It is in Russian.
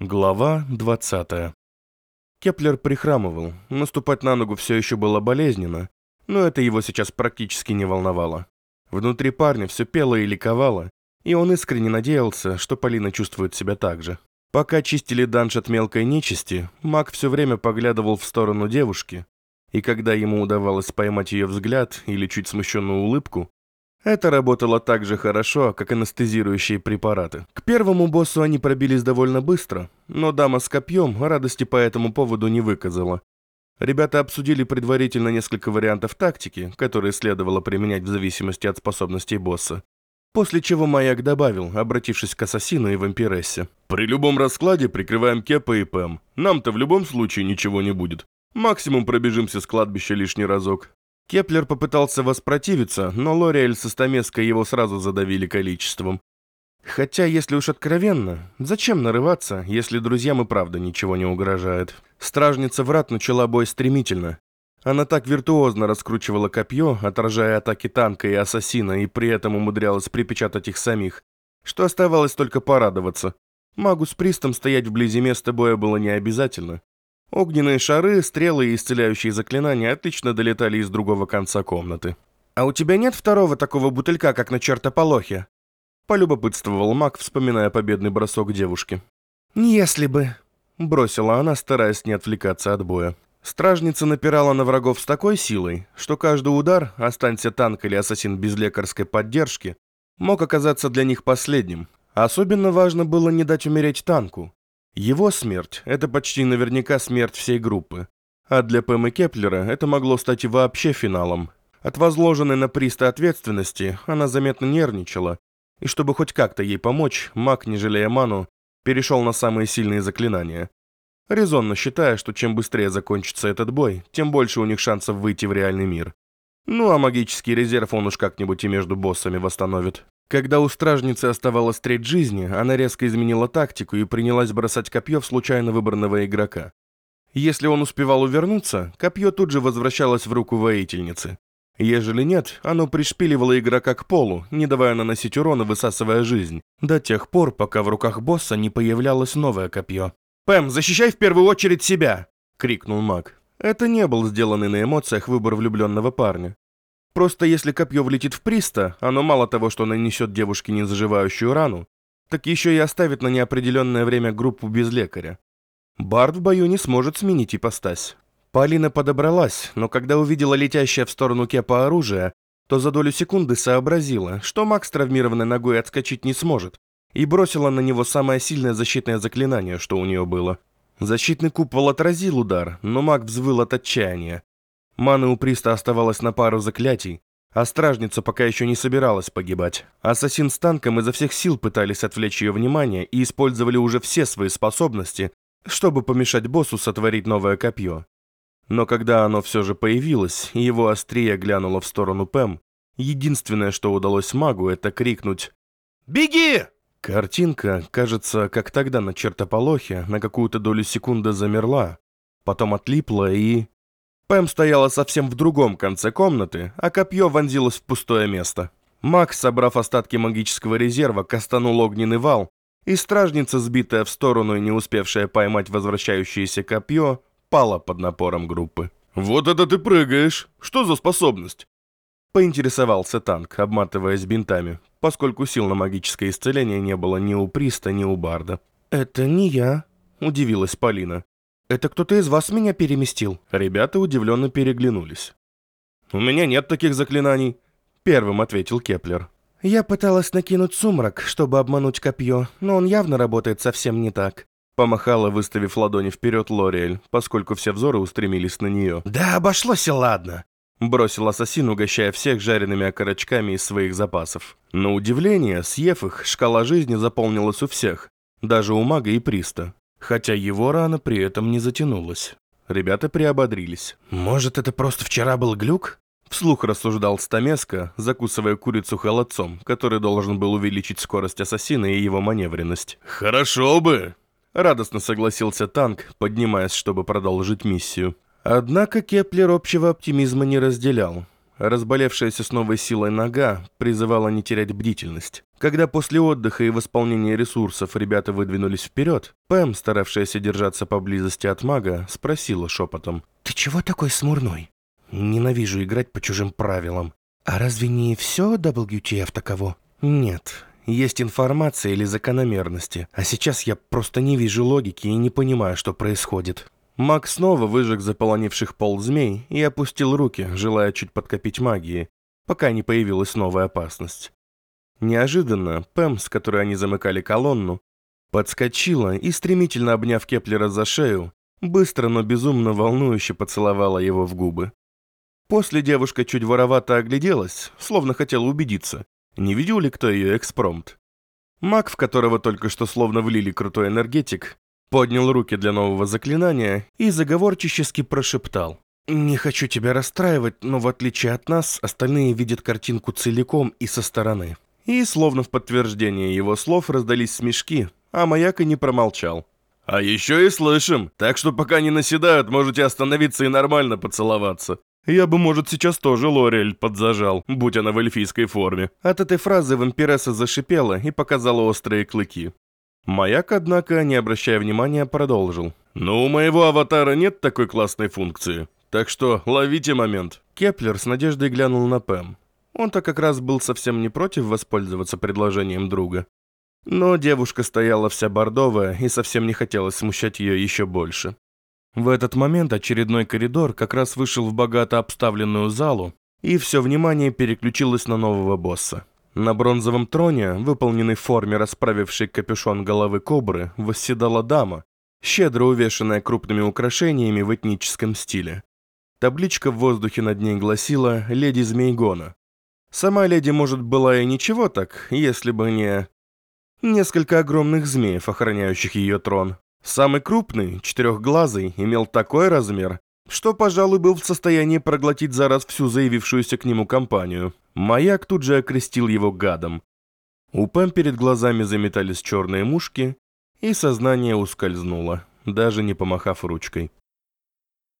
Глава 20 Кеплер прихрамывал. Наступать на ногу все еще было болезненно, но это его сейчас практически не волновало. Внутри парня все пело и ликовало, и он искренне надеялся, что Полина чувствует себя так же. Пока чистили данж от мелкой нечисти, маг все время поглядывал в сторону девушки, и когда ему удавалось поймать ее взгляд или чуть смущенную улыбку, это работало так же хорошо, как анестезирующие препараты. К первому боссу они пробились довольно быстро, но дама с копьем радости по этому поводу не выказала. Ребята обсудили предварительно несколько вариантов тактики, которые следовало применять в зависимости от способностей босса. После чего маяк добавил, обратившись к ассасину и вампирессе. «При любом раскладе прикрываем Кепа и Пэм. Нам-то в любом случае ничего не будет. Максимум пробежимся с кладбища лишний разок. Кеплер попытался воспротивиться, но Лориэль со Стамеской его сразу задавили количеством. Хотя, если уж откровенно, зачем нарываться, если друзьям и правда ничего не угрожает? Стражница врат начала бой стремительно. Она так виртуозно раскручивала копье, отражая атаки танка и ассасина, и при этом умудрялась припечатать их самих, что оставалось только порадоваться. Магу с Пристом стоять вблизи места боя было не обязательно. Огненные шары, стрелы и исцеляющие заклинания отлично долетали из другого конца комнаты. «А у тебя нет второго такого бутылька, как на чертополохе?» Полюбопытствовал маг, вспоминая победный бросок девушки. «Если бы...» Бросила она, стараясь не отвлекаться от боя. Стражница напирала на врагов с такой силой, что каждый удар, останься танк или ассасин без лекарской поддержки, мог оказаться для них последним. Особенно важно было не дать умереть танку. Его смерть – это почти наверняка смерть всей группы. А для Пэм и Кеплера это могло стать и вообще финалом. От возложенной на Приста ответственности она заметно нервничала, и чтобы хоть как-то ей помочь, маг, не жалея ману, перешел на самые сильные заклинания. Резонно считая, что чем быстрее закончится этот бой, тем больше у них шансов выйти в реальный мир. Ну а магический резерв он уж как-нибудь и между боссами восстановит. Когда у стражницы оставалась треть жизни, она резко изменила тактику и принялась бросать копье в случайно выбранного игрока. Если он успевал увернуться, копье тут же возвращалось в руку воительницы. Ежели нет, оно пришпиливало игрока к полу, не давая наносить урона, высасывая жизнь, до тех пор, пока в руках босса не появлялось новое копье. «Пэм, защищай в первую очередь себя!» — крикнул маг. Это не был сделанный на эмоциях выбор влюбленного парня. Просто если копье влетит в Приста, оно мало того, что нанесет девушке незаживающую рану, так еще и оставит на неопределенное время группу без лекаря. Бард в бою не сможет сменить ипостась. Полина подобралась, но когда увидела летящее в сторону Кепа оружие, то за долю секунды сообразила, что Макс травмированной ногой отскочить не сможет, и бросила на него самое сильное защитное заклинание, что у нее было. Защитный купол отразил удар, но маг взвыл от отчаяния. Маны у Приста оставалось на пару заклятий, а стражница пока еще не собиралась погибать. Ассасин с танком изо всех сил пытались отвлечь ее внимание и использовали уже все свои способности, чтобы помешать боссу сотворить новое копье. Но когда оно все же появилось, и его острие глянуло в сторону Пэм, единственное, что удалось магу, это крикнуть «Беги!». Картинка, кажется, как тогда на чертополохе, на какую-то долю секунды замерла, потом отлипла и... Пэм стояла совсем в другом конце комнаты, а копье вонзилось в пустое место. Макс, собрав остатки магического резерва, кастанул огненный вал, и стражница, сбитая в сторону и не успевшая поймать возвращающееся копье, пала под напором группы. «Вот это ты прыгаешь! Что за способность?» Поинтересовался танк, обматываясь бинтами, поскольку сил на магическое исцеление не было ни у Приста, ни у Барда. «Это не я», — удивилась Полина. «Это кто-то из вас меня переместил?» Ребята удивленно переглянулись. «У меня нет таких заклинаний», — первым ответил Кеплер. «Я пыталась накинуть сумрак, чтобы обмануть копье, но он явно работает совсем не так». Помахала, выставив ладони вперед Лориэль, поскольку все взоры устремились на нее. «Да обошлось и ладно», — бросил ассасин, угощая всех жареными окорочками из своих запасов. На удивление, съев их, шкала жизни заполнилась у всех, даже у мага и приста хотя его рана при этом не затянулась. Ребята приободрились. «Может, это просто вчера был глюк?» Вслух рассуждал Стамеска, закусывая курицу холодцом, который должен был увеличить скорость ассасина и его маневренность. «Хорошо бы!» Радостно согласился танк, поднимаясь, чтобы продолжить миссию. Однако Кеплер общего оптимизма не разделял. Разболевшаяся с новой силой нога призывала не терять бдительность. Когда после отдыха и восполнения ресурсов ребята выдвинулись вперед, Пэм, старавшаяся держаться поблизости от мага, спросила шепотом. «Ты чего такой смурной? Ненавижу играть по чужим правилам. А разве не все WTF таково?» «Нет, есть информация или закономерности, а сейчас я просто не вижу логики и не понимаю, что происходит». Маг снова выжег заполонивших пол змей и опустил руки, желая чуть подкопить магии, пока не появилась новая опасность. Неожиданно Пэм, с которой они замыкали колонну, подскочила и, стремительно обняв Кеплера за шею, быстро, но безумно волнующе поцеловала его в губы. После девушка чуть воровато огляделась, словно хотела убедиться, не видел ли кто ее экспромт. Маг, в которого только что словно влили крутой энергетик, поднял руки для нового заклинания и заговорчески прошептал. «Не хочу тебя расстраивать, но в отличие от нас, остальные видят картинку целиком и со стороны». И, словно в подтверждение его слов, раздались смешки, а маяк и не промолчал. «А еще и слышим, так что пока не наседают, можете остановиться и нормально поцеловаться. Я бы, может, сейчас тоже Лориэль подзажал, будь она в эльфийской форме». От этой фразы вампиресса зашипела и показала острые клыки. Маяк, однако, не обращая внимания, продолжил. «Ну, у моего аватара нет такой классной функции, так что ловите момент». Кеплер с надеждой глянул на Пэм. Он-то как раз был совсем не против воспользоваться предложением друга. Но девушка стояла вся бордовая и совсем не хотелось смущать ее еще больше. В этот момент очередной коридор как раз вышел в богато обставленную залу, и все внимание переключилось на нового босса. На бронзовом троне, выполненной в форме расправившей капюшон головы кобры, восседала дама, щедро увешанная крупными украшениями в этническом стиле. Табличка в воздухе над ней гласила «Леди Змейгона». Сама леди, может, была и ничего так, если бы не... Несколько огромных змеев, охраняющих ее трон. Самый крупный, четырехглазый, имел такой размер, что, пожалуй, был в состоянии проглотить за раз всю заявившуюся к нему компанию. Маяк тут же окрестил его гадом. У Пэм перед глазами заметались черные мушки, и сознание ускользнуло, даже не помахав ручкой.